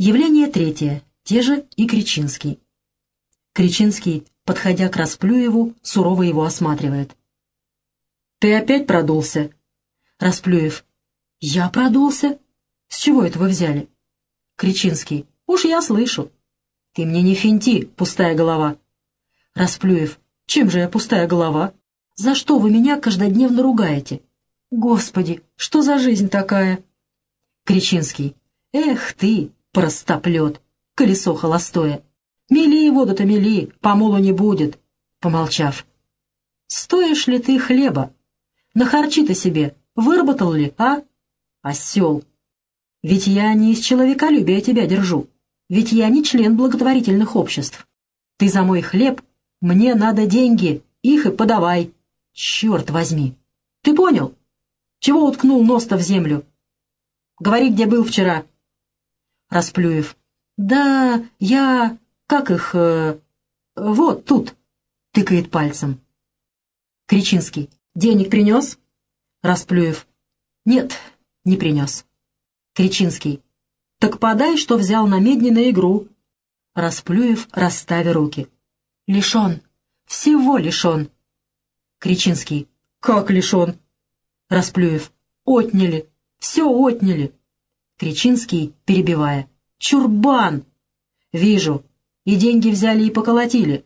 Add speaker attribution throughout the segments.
Speaker 1: Явление третье. Те же и Кричинский. Кричинский, подходя к Расплюеву, сурово его осматривает. «Ты опять продулся?» Расплюев. «Я продулся? С чего это вы взяли?» Кричинский. «Уж я слышу». «Ты мне не финти, пустая голова». Расплюев. «Чем же я пустая голова? За что вы меня каждодневно ругаете?» «Господи, что за жизнь такая?» Кричинский. «Эх ты, простоплет, колесо холостое! Мели воду-то мели, помолу не будет!» Помолчав. «Стоишь ли ты хлеба? На харчи-то себе выработал ли, а? Осел! Ведь я не из человеколюбия тебя держу, ведь я не член благотворительных обществ. Ты за мой хлеб, мне надо деньги, их и подавай. Черт возьми! Ты понял?» Чего уткнул нос-то в землю? Говори, где был вчера. Расплюев. Да, я... Как их... Э, вот тут. Тыкает пальцем. Кричинский. Денег принес? Расплюев. Нет, не принес. Кричинский. Так подай, что взял на медне на игру. Расплюев, расставя руки. Лишен. Всего лишен. Кричинский. Как лишен? Расплюев. «Отняли! Все отняли!» Кричинский, перебивая. «Чурбан!» «Вижу. И деньги взяли и поколотили».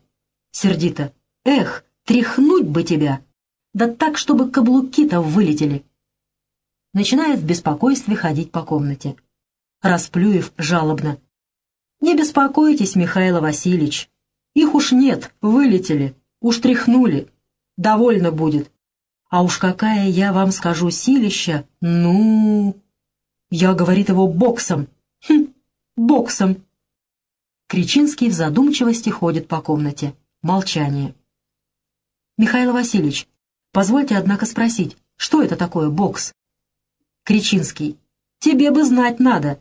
Speaker 1: Сердито. «Эх, тряхнуть бы тебя! Да так, чтобы каблуки-то вылетели!» Начинает в беспокойстве ходить по комнате. Расплюев жалобно. «Не беспокойтесь, Михаил Васильевич. Их уж нет, вылетели, уж тряхнули. Довольно будет. А уж какая я вам скажу силища, ну... Я, говорит его, боксом. Хм, боксом. Кричинский в задумчивости ходит по комнате. Молчание. Михаил Васильевич, позвольте, однако, спросить, что это такое бокс? Кричинский. Тебе бы знать надо.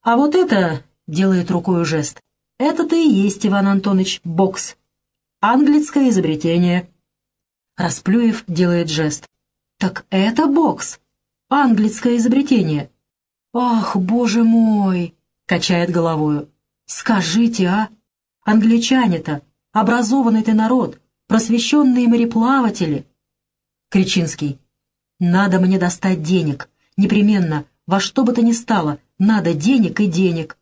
Speaker 1: А вот это, делает рукой жест, это-то и есть, Иван Антонович, бокс. Английское изобретение. Расплюев делает жест. «Так это бокс! Английское изобретение!» «Ах, боже мой!» — качает головою. «Скажите, а? Англичане-то, образованный ты народ, просвещенные мореплаватели!» Кричинский. «Надо мне достать денег. Непременно, во что бы то ни стало, надо денег и денег!»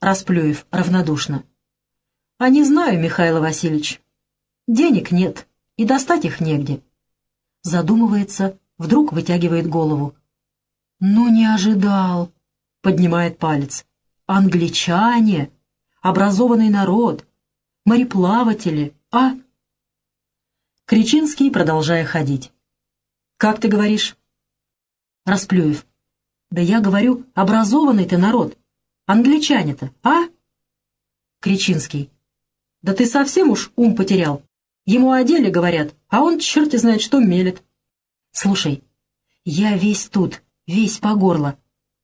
Speaker 1: Расплюев равнодушно. «А не знаю, Михаил Васильевич. Денег нет и достать их негде. Задумывается, вдруг вытягивает голову. «Ну, не ожидал!» — поднимает палец. «Англичане! Образованный народ! Мореплаватели! А?» Кричинский, продолжая ходить. «Как ты говоришь?» Расплюев. «Да я говорю, образованный ты народ! Англичане-то, а?» Кричинский. «Да ты совсем уж ум потерял? Ему о деле говорят, а он черти знает, что мелет. Слушай, я весь тут, весь по горло.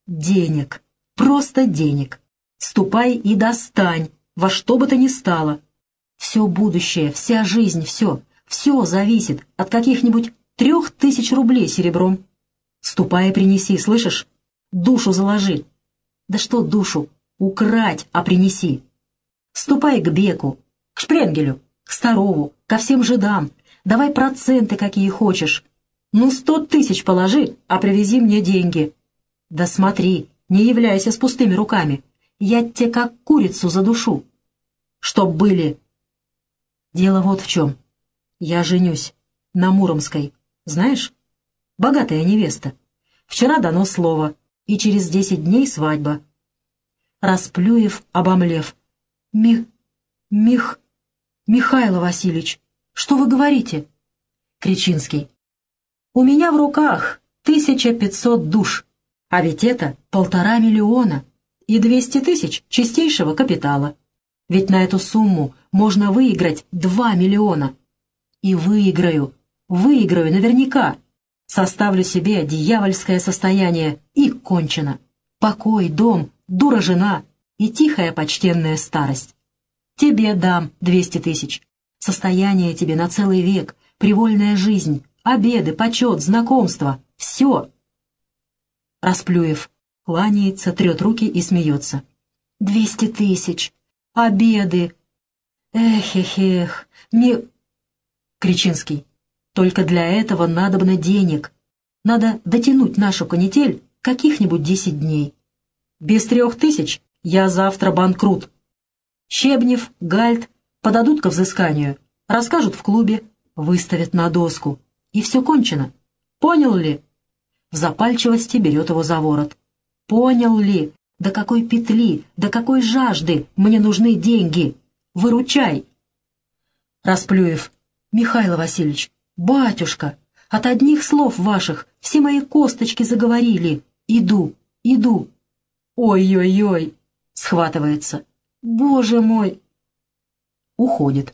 Speaker 1: Денег, просто денег. Ступай и достань, во что бы то ни стало. Все будущее, вся жизнь, все, все зависит от каких-нибудь трех тысяч рублей серебром. Ступай и принеси, слышишь? Душу заложи. Да что душу? Украть, а принеси. Ступай к Беку, к Шпренгелю, к Старову, ко всем жидам. Давай проценты, какие хочешь. Ну, сто тысяч положи, а привези мне деньги. Да смотри, не являйся с пустыми руками. Я тебе как курицу задушу. Чтоб были. Дело вот в чем. Я женюсь на Муромской. Знаешь? Богатая невеста. Вчера дано слово, и через десять дней свадьба. Расплюев, обомлев. Мих... Мих... «Михаил Васильевич, что вы говорите?» Кричинский. «У меня в руках 1500 душ, а ведь это полтора миллиона и 200 тысяч чистейшего капитала. Ведь на эту сумму можно выиграть 2 миллиона. И выиграю, выиграю наверняка. Составлю себе дьявольское состояние и кончено. Покой, дом, дура-жена и тихая почтенная старость. Тебе дам двести тысяч. Состояние тебе на целый век, привольная жизнь, обеды, почет, знакомства. Все. Расплюев. Кланяется, трет руки и смеется. «Двести тысяч! Обеды! Эх-эх-эх! Не...» Кричинский. «Только для этого надобно денег. Надо дотянуть нашу канитель каких-нибудь десять дней. Без трех тысяч я завтра банкрут. Щебнев, Гальт подадут ко взысканию, расскажут в клубе, выставят на доску. И все кончено. Понял ли?» В запальчивости берет его за ворот. «Понял ли? До какой петли, до какой жажды мне нужны деньги? Выручай!» Расплюев. «Михаил Васильевич, батюшка, от одних слов ваших все мои косточки заговорили. Иду, иду». «Ой-ой-ой!» — схватывается. «Боже мой!» Уходит.